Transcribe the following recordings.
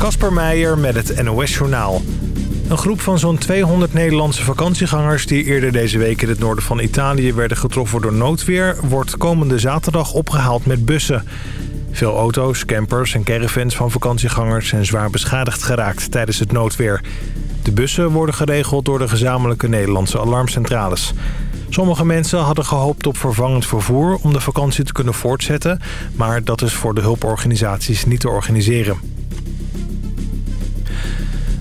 Kasper Meijer met het NOS-journaal. Een groep van zo'n 200 Nederlandse vakantiegangers... die eerder deze week in het noorden van Italië werden getroffen door noodweer... wordt komende zaterdag opgehaald met bussen. Veel auto's, campers en caravans van vakantiegangers... zijn zwaar beschadigd geraakt tijdens het noodweer. De bussen worden geregeld door de gezamenlijke Nederlandse alarmcentrales. Sommige mensen hadden gehoopt op vervangend vervoer om de vakantie te kunnen voortzetten... maar dat is voor de hulporganisaties niet te organiseren.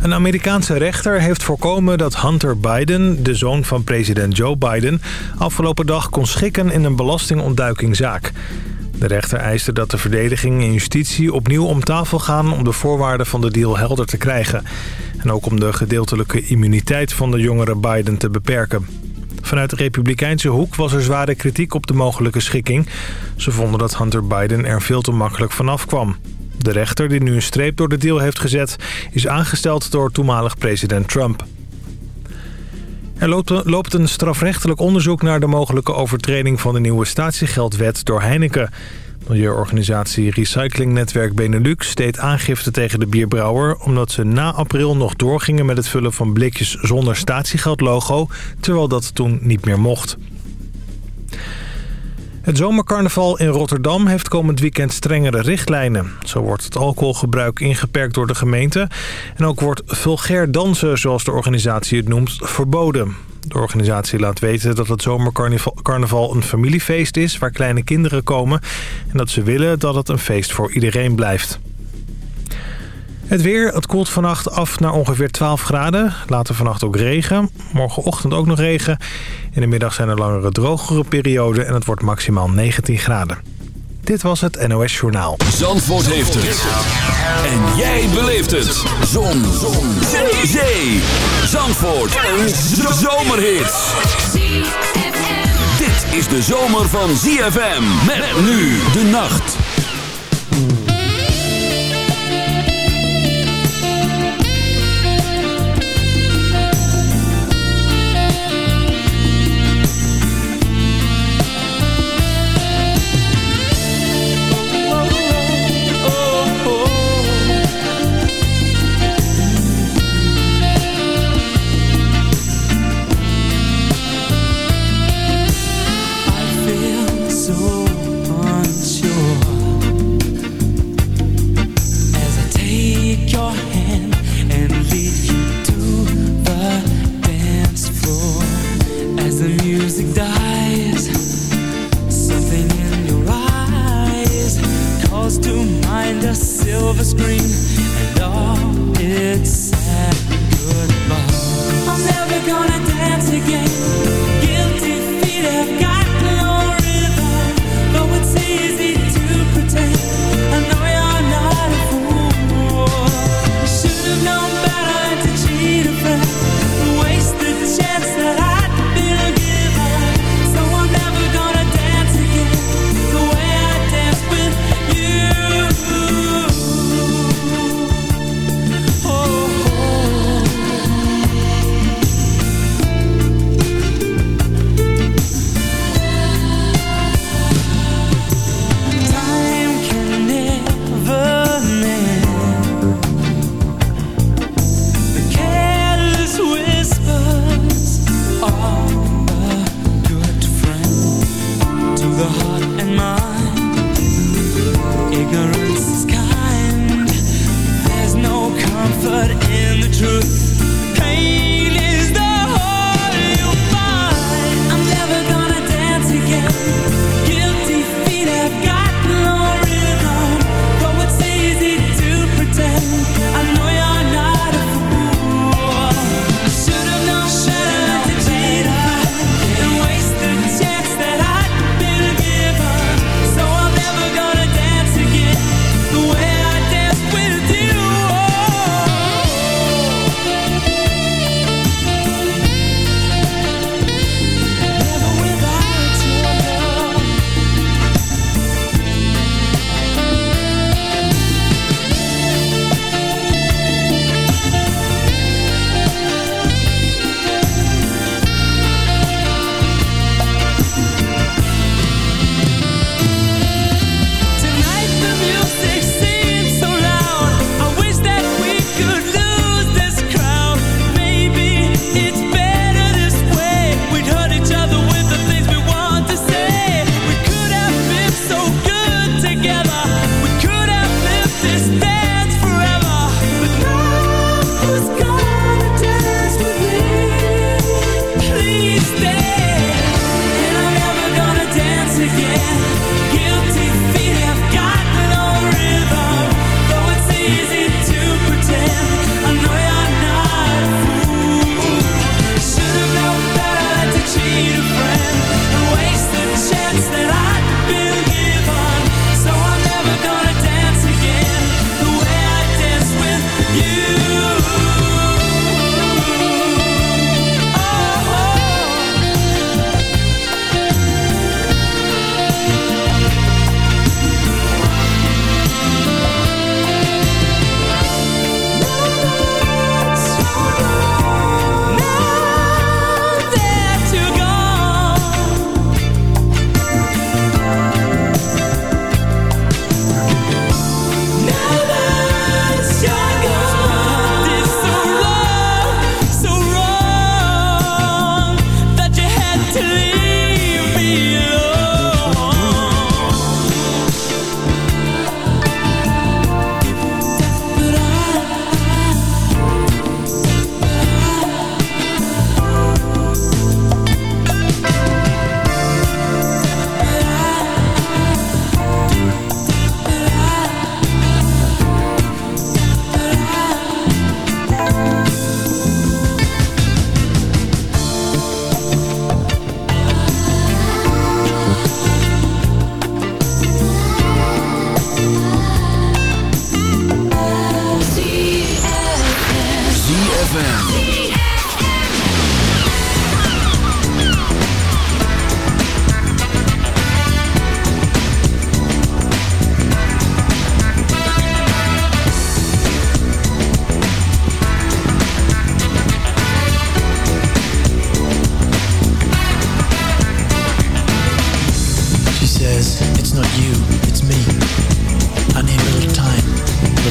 Een Amerikaanse rechter heeft voorkomen dat Hunter Biden, de zoon van president Joe Biden... afgelopen dag kon schikken in een belastingontduikingzaak. De rechter eiste dat de verdediging en justitie opnieuw om tafel gaan... om de voorwaarden van de deal helder te krijgen. En ook om de gedeeltelijke immuniteit van de jongere Biden te beperken. Vanuit de republikeinse hoek was er zware kritiek op de mogelijke schikking. Ze vonden dat Hunter Biden er veel te makkelijk vanaf kwam. De rechter die nu een streep door de deal heeft gezet... is aangesteld door toenmalig president Trump. Er loopt een strafrechtelijk onderzoek naar de mogelijke overtreding van de nieuwe statiegeldwet door Heineken. Milieuorganisatie Recyclingnetwerk Benelux deed aangifte tegen de bierbrouwer... omdat ze na april nog doorgingen met het vullen van blikjes zonder statiegeldlogo... terwijl dat toen niet meer mocht. Het zomercarnaval in Rotterdam heeft komend weekend strengere richtlijnen. Zo wordt het alcoholgebruik ingeperkt door de gemeente. En ook wordt vulgair dansen, zoals de organisatie het noemt, verboden. De organisatie laat weten dat het zomercarnaval een familiefeest is... waar kleine kinderen komen en dat ze willen dat het een feest voor iedereen blijft. Het weer, het koelt vannacht af naar ongeveer 12 graden. Later vannacht ook regen. Morgenochtend ook nog regen. In de middag zijn er langere drogere perioden en het wordt maximaal 19 graden. Dit was het NOS Journaal. Zandvoort heeft het. En jij beleeft het. Zon. Zon. Zee. Zee. Zandvoort. Een zomerhit. Dit is de zomer van ZFM. Met nu de nacht.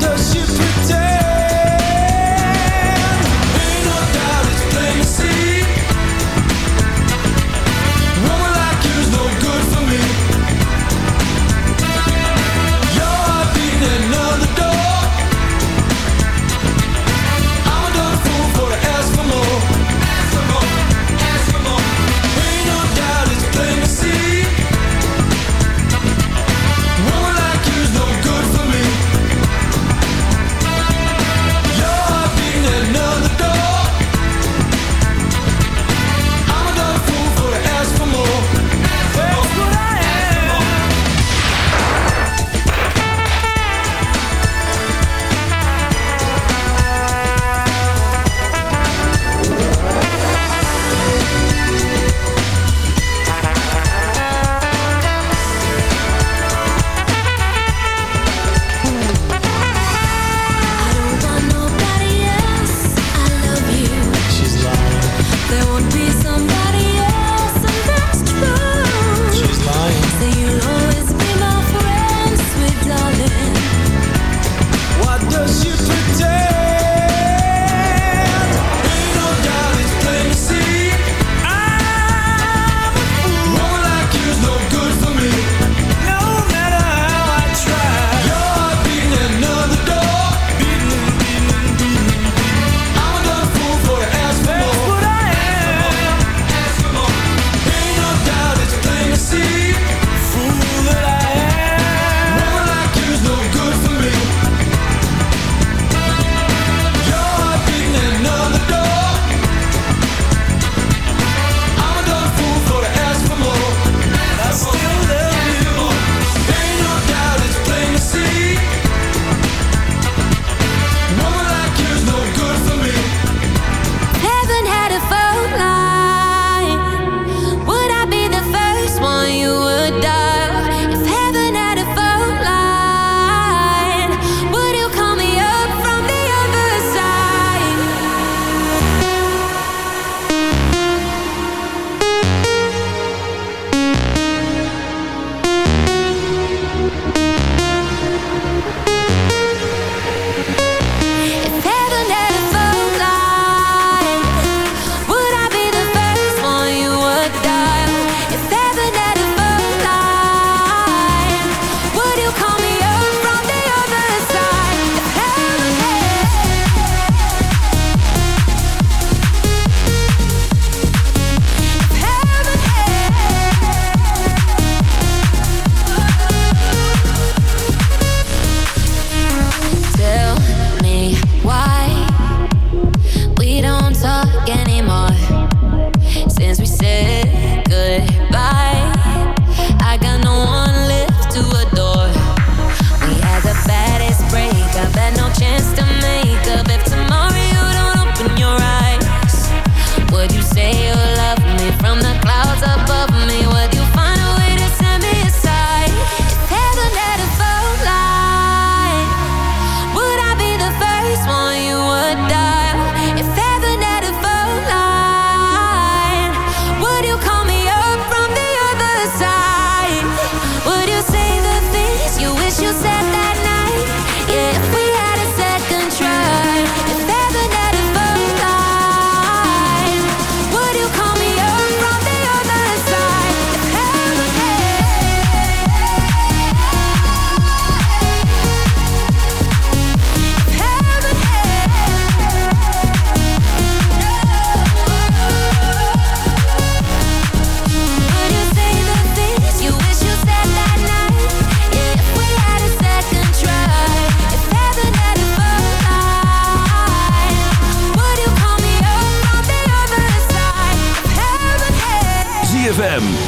Does she pretend?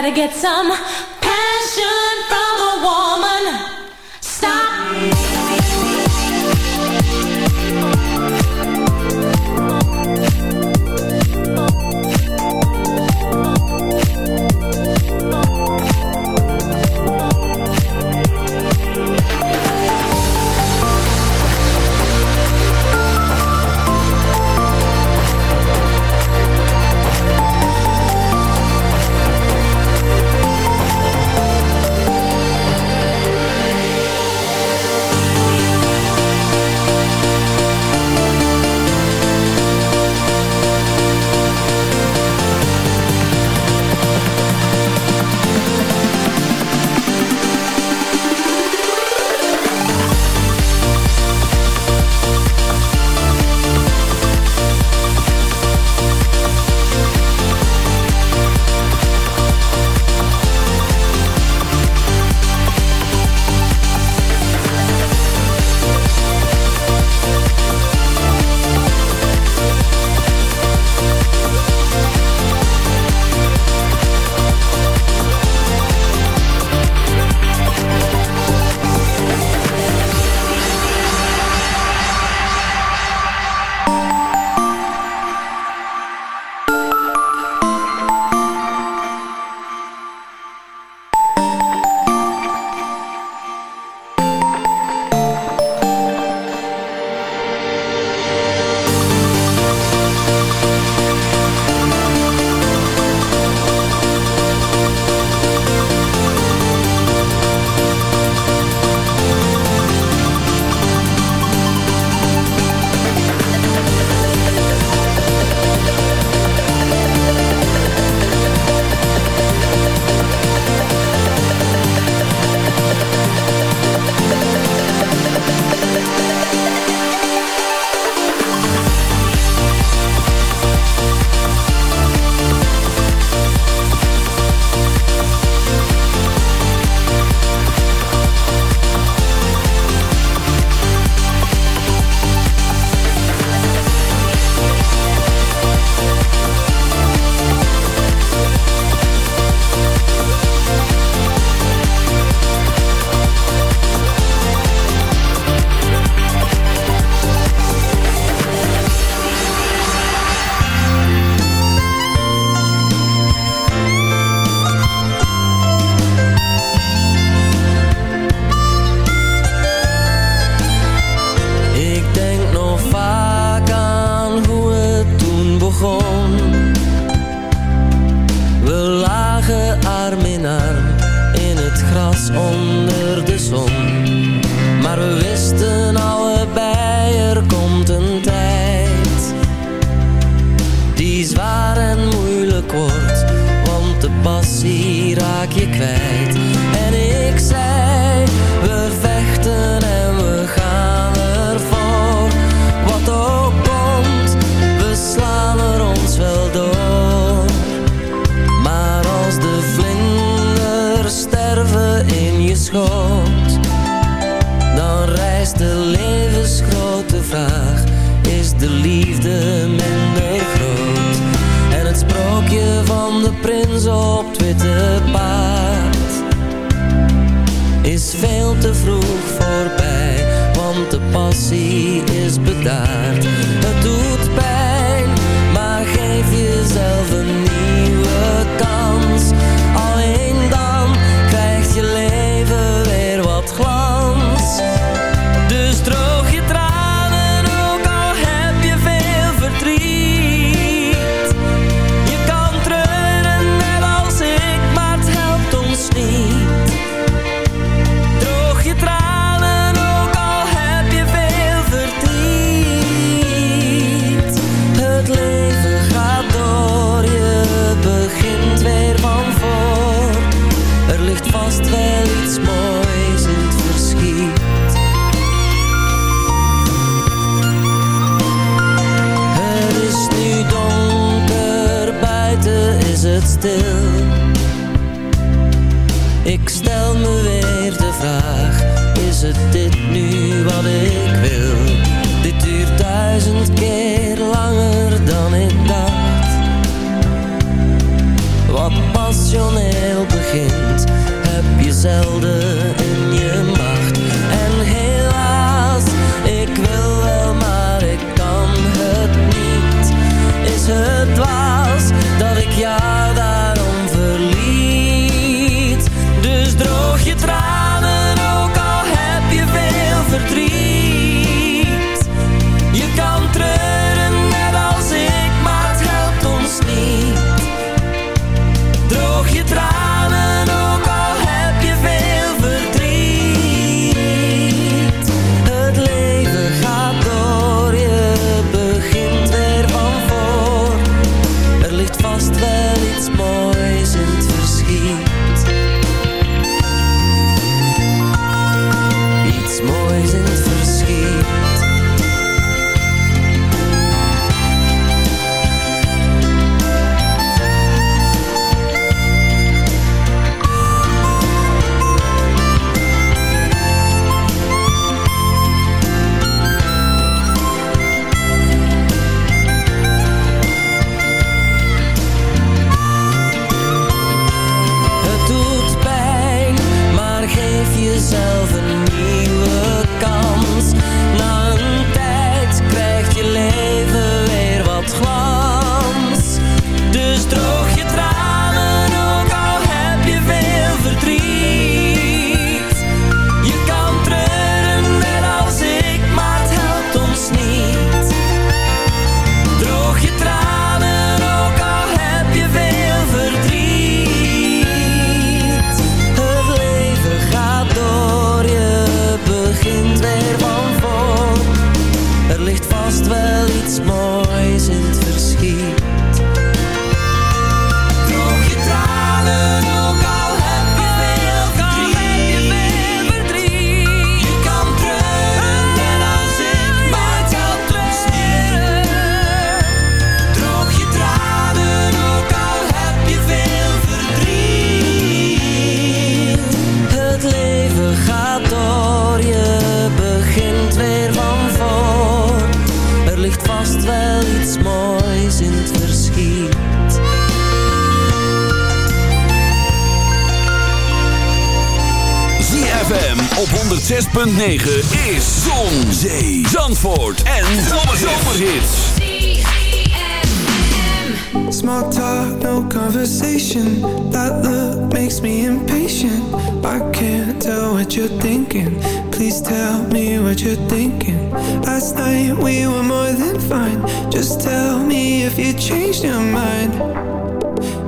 Gotta get some er Through. Kind heb je zelden vast wel iets moois in het verschiet. Droog je tranen 106.9 is Zon, Zee, Zandvoort en Zomerhits. Small talk, no conversation. That look makes me impatient. I can't tell what you're thinking. Please tell me what you're thinking. Last night we were more than fine. Just tell me if you changed your mind.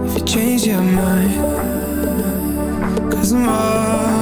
If you changed your mind. Cause I'm all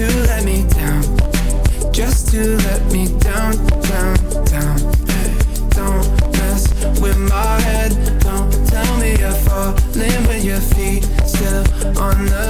to let me down. Just to let me down, down, down. Hey, Don't mess with my head. Don't tell me you're falling with your feet. Still on the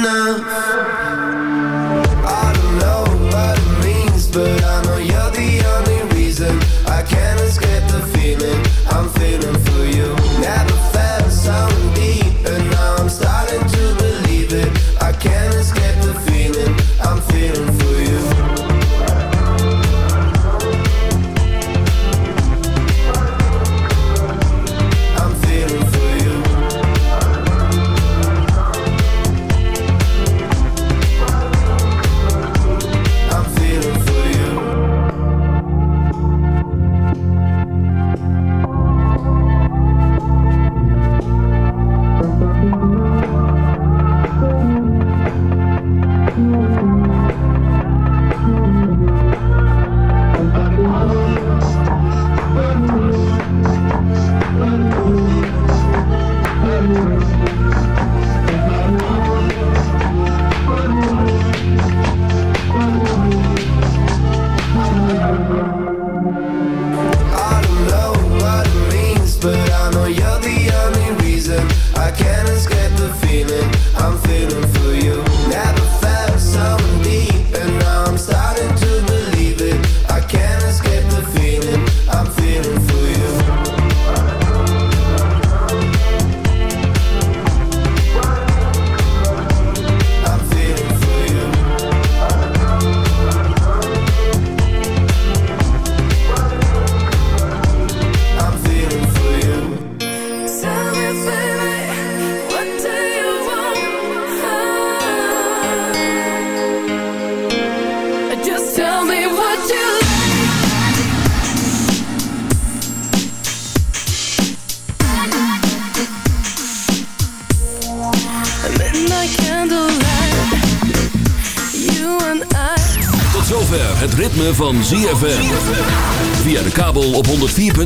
now